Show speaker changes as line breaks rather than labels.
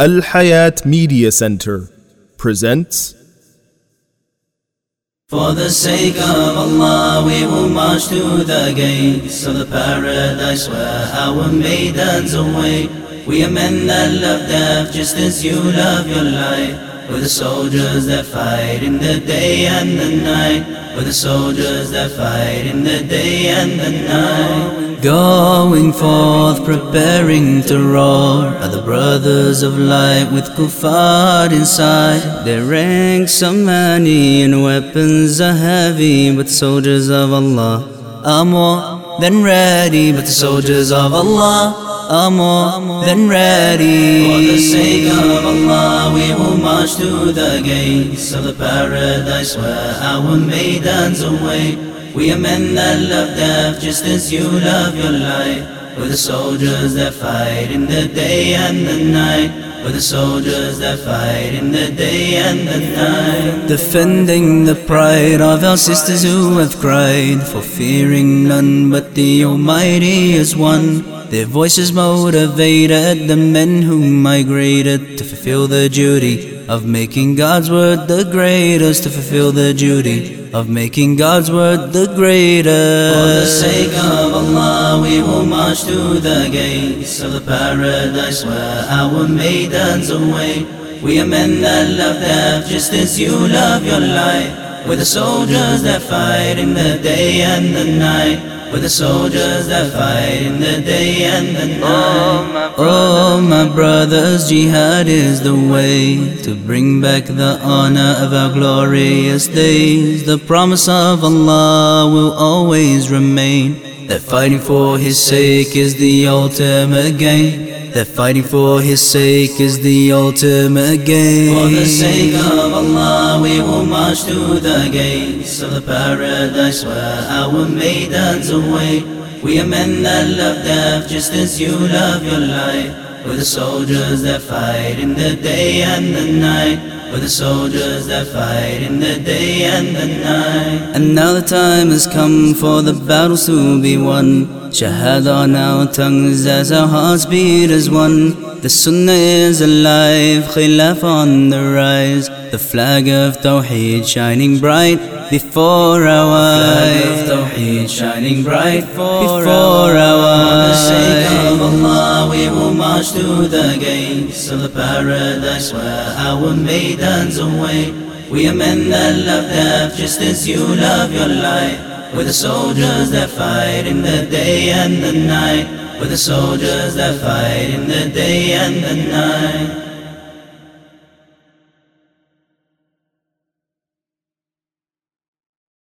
Al Hayat Media Center presents
For the sake of Allah, we will march to the gates of the paradise where our maidens await. We are men that love death just as you love your life. We're the soldiers that fight in the day and the night. We're the soldiers that fight in the day and the night. Going forth, preparing to roar, are the brothers of light with kuffar inside. Their ranks are many and weapons are heavy, but soldiers of Allah are more than ready. But the soldiers of Allah are more than ready. For the sake of Allah, march to the gates of the paradise where our maidens await. We are men that love death just as you love your life. We're the soldiers that fight in the day and the night. We're the soldiers that fight in the day and the night. Defending the pride of our sisters who have cried, for fearing none but the Almighty is one. Their voices motivated the men who migrated to fulfill the duty of making God's word the greatest, to fulfill the duty of making God's word the greatest. For the sake of Allah, we will march to the gates of the paradise where our maidens await. We are men that love death just as you love your life. We're the soldiers that fight in the day and the night. We're the soldiers that fight in the day and the night. Oh, oh, my brothers, jihad is the way to bring back the honor of our glorious days. The promise of Allah will always remain. That fighting for His sake is the ultimate gain. That fighting for His sake is the ultimate gain. For the sake of Allah, we will march to the gates of the paradise where our maidens await. We are men that love death just as you love your life. We're the soldiers that fight in the day and the night. We're the soldiers that fight in the day and the night. And now the time has come for the battles to be won. Shahada on our tongues as our hearts beat as one. The Sunnah is alive, Khilaf on the rise. The flag of Tawheed shining bright before our eyes. The flag of Tawheed shining bright before our eyes. For the sake of Allah, we will march to the gates of the paradise where our maidens await. We are men that love death just as you love your life. We're the soldiers that fight in the day and the night. We're the soldiers that fight in the day and the night.